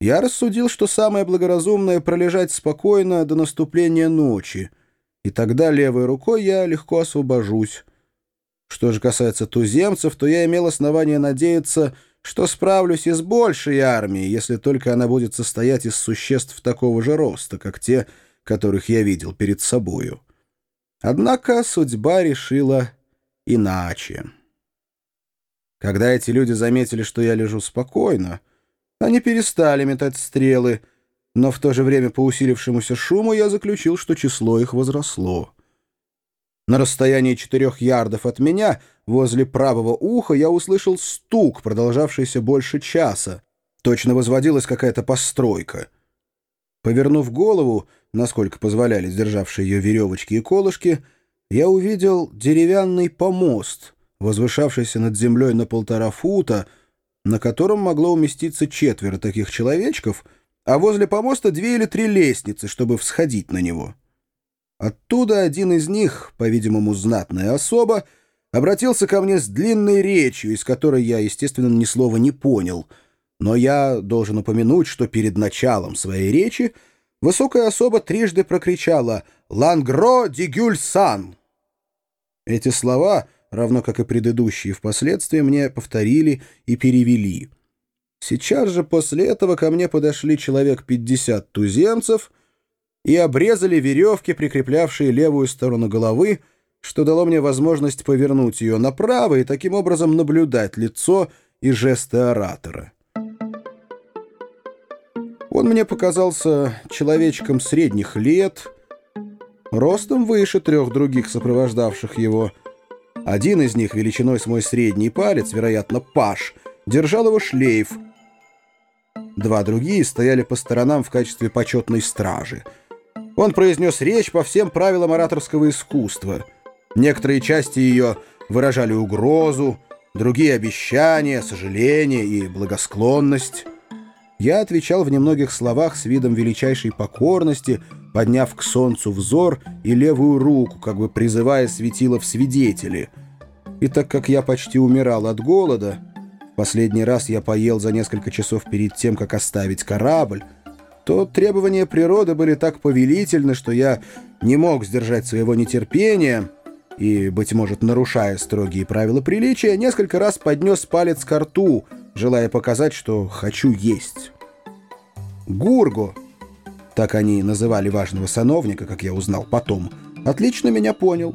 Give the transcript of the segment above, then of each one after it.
Я рассудил, что самое благоразумное — пролежать спокойно до наступления ночи, и тогда левой рукой я легко освобожусь. Что же касается туземцев, то я имел основание надеяться, что справлюсь и с большей армией, если только она будет состоять из существ такого же роста, как те, которых я видел перед собою. Однако судьба решила иначе. Когда эти люди заметили, что я лежу спокойно, они перестали метать стрелы, но в то же время по усилившемуся шуму я заключил, что число их возросло. На расстоянии четырех ярдов от меня, возле правого уха, я услышал стук, продолжавшийся больше часа. Точно возводилась какая-то постройка. Повернув голову, насколько позволяли сдержавшие ее веревочки и колышки, я увидел деревянный помост, возвышавшийся над землей на полтора фута, на котором могло уместиться четверо таких человечков, а возле помоста две или три лестницы, чтобы всходить на него. Оттуда один из них, по-видимому, знатная особа, обратился ко мне с длинной речью, из которой я, естественно, ни слова не понял. Но я должен упомянуть, что перед началом своей речи высокая особа трижды прокричала «Лангро дигюль сан!». Эти слова, равно как и предыдущие впоследствии, мне повторили и перевели. Сейчас же после этого ко мне подошли человек 50 туземцев — и обрезали веревки, прикреплявшие левую сторону головы, что дало мне возможность повернуть ее направо и таким образом наблюдать лицо и жесты оратора. Он мне показался человечком средних лет, ростом выше трех других сопровождавших его. Один из них, величиной с мой средний палец, вероятно, паш, держал его шлейф. Два другие стояли по сторонам в качестве почетной стражи — он произнес речь по всем правилам ораторского искусства. Некоторые части ее выражали угрозу, другие — обещания, сожаление и благосклонность. Я отвечал в немногих словах с видом величайшей покорности, подняв к солнцу взор и левую руку, как бы призывая светило в свидетели. И так как я почти умирал от голода, последний раз я поел за несколько часов перед тем, как оставить корабль, то требования природы были так повелительны, что я не мог сдержать своего нетерпения и, быть может, нарушая строгие правила приличия, несколько раз поднес палец к рту, желая показать, что хочу есть. Гурго, так они называли важного сановника, как я узнал потом, отлично меня понял.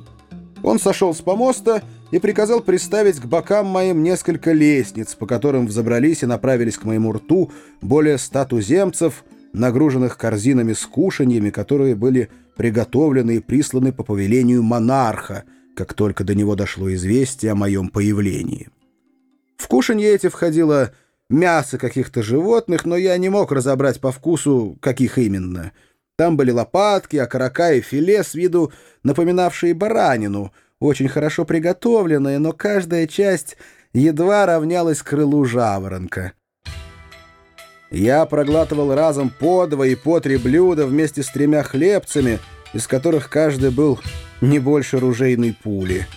Он сошел с помоста и приказал приставить к бокам моим несколько лестниц, по которым взобрались и направились к моему рту более ста туземцев — нагруженных корзинами с кушаньями, которые были приготовлены и присланы по повелению монарха, как только до него дошло известие о моем появлении. В кушанье эти входило мясо каких-то животных, но я не мог разобрать по вкусу, каких именно. Там были лопатки, окорока и филе с виду напоминавшие баранину, очень хорошо приготовленные, но каждая часть едва равнялась крылу жаворонка. Я проглатывал разом по два и по три блюда вместе с тремя хлебцами, из которых каждый был не больше ружейной пули.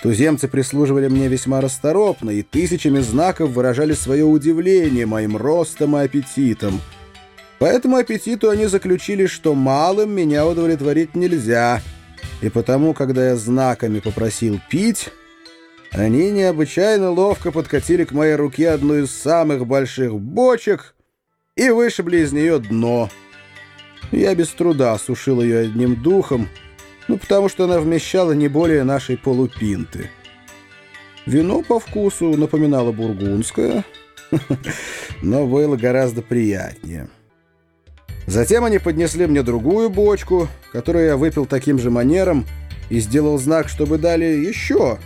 Туземцы прислуживали мне весьма расторопно и тысячами знаков выражали свое удивление моим ростом и аппетитом. По этому аппетиту они заключили, что малым меня удовлетворить нельзя, и потому, когда я знаками попросил пить, они необычайно ловко подкатили к моей руке одну из самых больших бочек — и вышибли из нее дно. Я без труда осушил ее одним духом, ну, потому что она вмещала не более нашей полупинты. Вино по вкусу напоминало бургундское, но было гораздо приятнее. Затем они поднесли мне другую бочку, которую я выпил таким же манером и сделал знак, чтобы дали еще.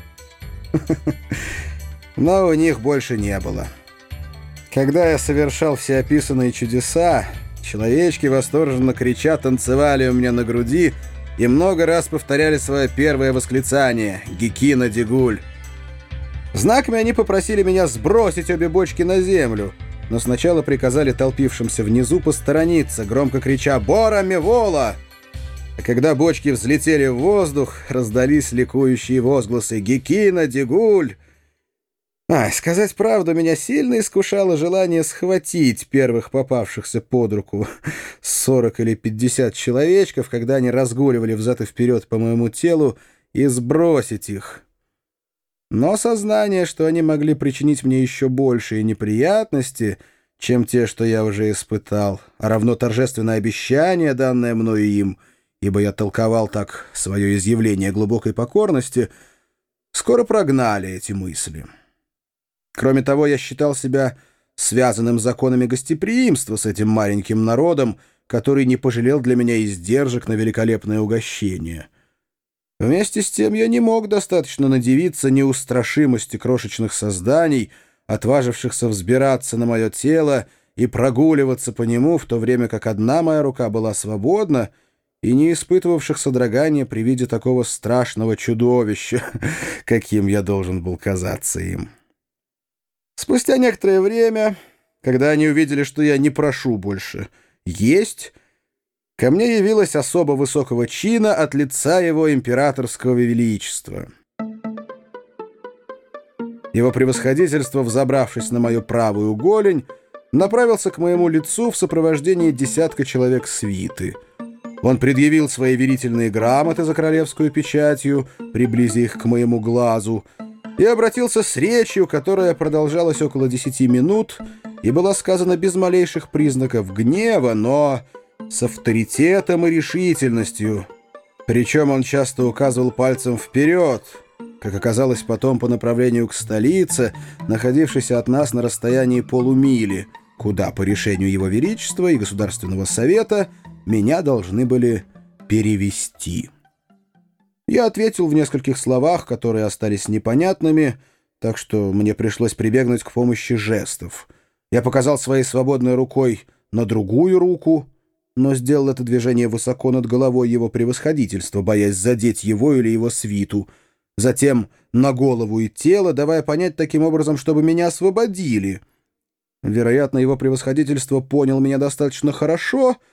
Но у них больше не было. Когда я совершал все описанные чудеса, человечки восторженно крича танцевали у меня на груди и много раз повторяли свое первое восклицание «Гекина Дегуль». Знаками они попросили меня сбросить обе бочки на землю, но сначала приказали толпившимся внизу посторониться, громко крича «Бора Мевола!». А когда бочки взлетели в воздух, раздались ликующие возгласы «Гекина Дегуль!». Ай, сказать правду, меня сильно искушало желание схватить первых попавшихся под руку 40 или 50 человечков, когда они разгуливали взад и вперед по моему телу, и сбросить их. Но сознание, что они могли причинить мне еще большие неприятности, чем те, что я уже испытал, а равно торжественное обещание, данное мною им, ибо я толковал так свое изъявление глубокой покорности, скоро прогнали эти мысли». Кроме того, я считал себя связанным законами гостеприимства с этим маленьким народом, который не пожалел для меня издержек на великолепное угощение. Вместе с тем я не мог достаточно надевиться неустрашимости крошечных созданий, отважившихся взбираться на мое тело и прогуливаться по нему, в то время как одна моя рука была свободна, и не испытывавших содрогания при виде такого страшного чудовища, каким я должен был казаться им. Спустя некоторое время, когда они увидели, что я не прошу больше есть, ко мне явилась особо высокого чина от лица его императорского величества. Его превосходительство, взобравшись на мою правую голень, направился к моему лицу в сопровождении десятка человек свиты. Он предъявил свои верительные грамоты за королевскую печатью, приблизив их к моему глазу, и обратился с речью, которая продолжалась около десяти минут и была сказана без малейших признаков гнева, но с авторитетом и решительностью. Причем он часто указывал пальцем вперед, как оказалось потом по направлению к столице, находившейся от нас на расстоянии полумили, куда по решению Его Величества и Государственного Совета меня должны были перевести». Я ответил в нескольких словах, которые остались непонятными, так что мне пришлось прибегнуть к помощи жестов. Я показал своей свободной рукой на другую руку, но сделал это движение высоко над головой его превосходительства, боясь задеть его или его свиту. Затем на голову и тело, давая понять таким образом, чтобы меня освободили. Вероятно, его превосходительство понял меня достаточно хорошо —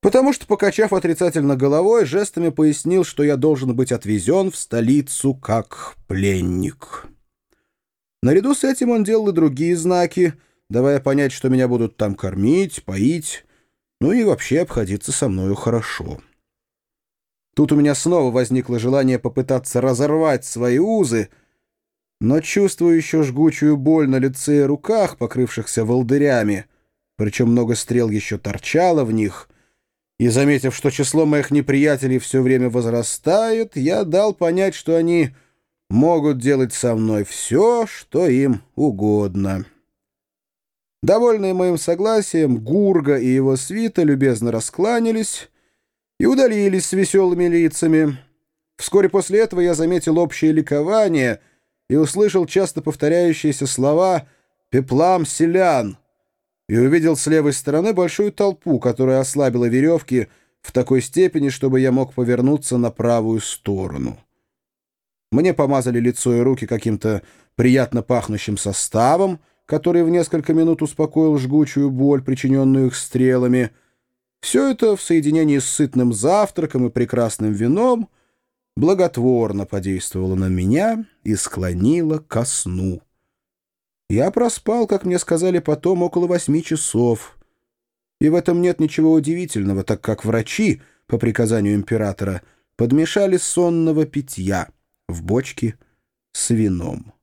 потому что, покачав отрицательно головой, жестами пояснил, что я должен быть отвезен в столицу как пленник. Наряду с этим он делал и другие знаки, давая понять, что меня будут там кормить, поить, ну и вообще обходиться со мною хорошо. Тут у меня снова возникло желание попытаться разорвать свои узы, но чувствую еще жгучую боль на лице и руках, покрывшихся волдырями, причем много стрел еще торчало в них — и, заметив, что число моих неприятелей все время возрастает, я дал понять, что они могут делать со мной все, что им угодно. Довольные моим согласием, Гурга и его свита любезно раскланялись и удалились с веселыми лицами. Вскоре после этого я заметил общее ликование и услышал часто повторяющиеся слова «пеплам селян», и увидел с левой стороны большую толпу, которая ослабила веревки в такой степени, чтобы я мог повернуться на правую сторону. Мне помазали лицо и руки каким-то приятно пахнущим составом, который в несколько минут успокоил жгучую боль, причиненную их стрелами. Все это в соединении с сытным завтраком и прекрасным вином благотворно подействовало на меня и склонило ко сну. Я проспал, как мне сказали потом, около восьми часов. И в этом нет ничего удивительного, так как врачи, по приказанию императора, подмешали сонного питья в бочки с вином.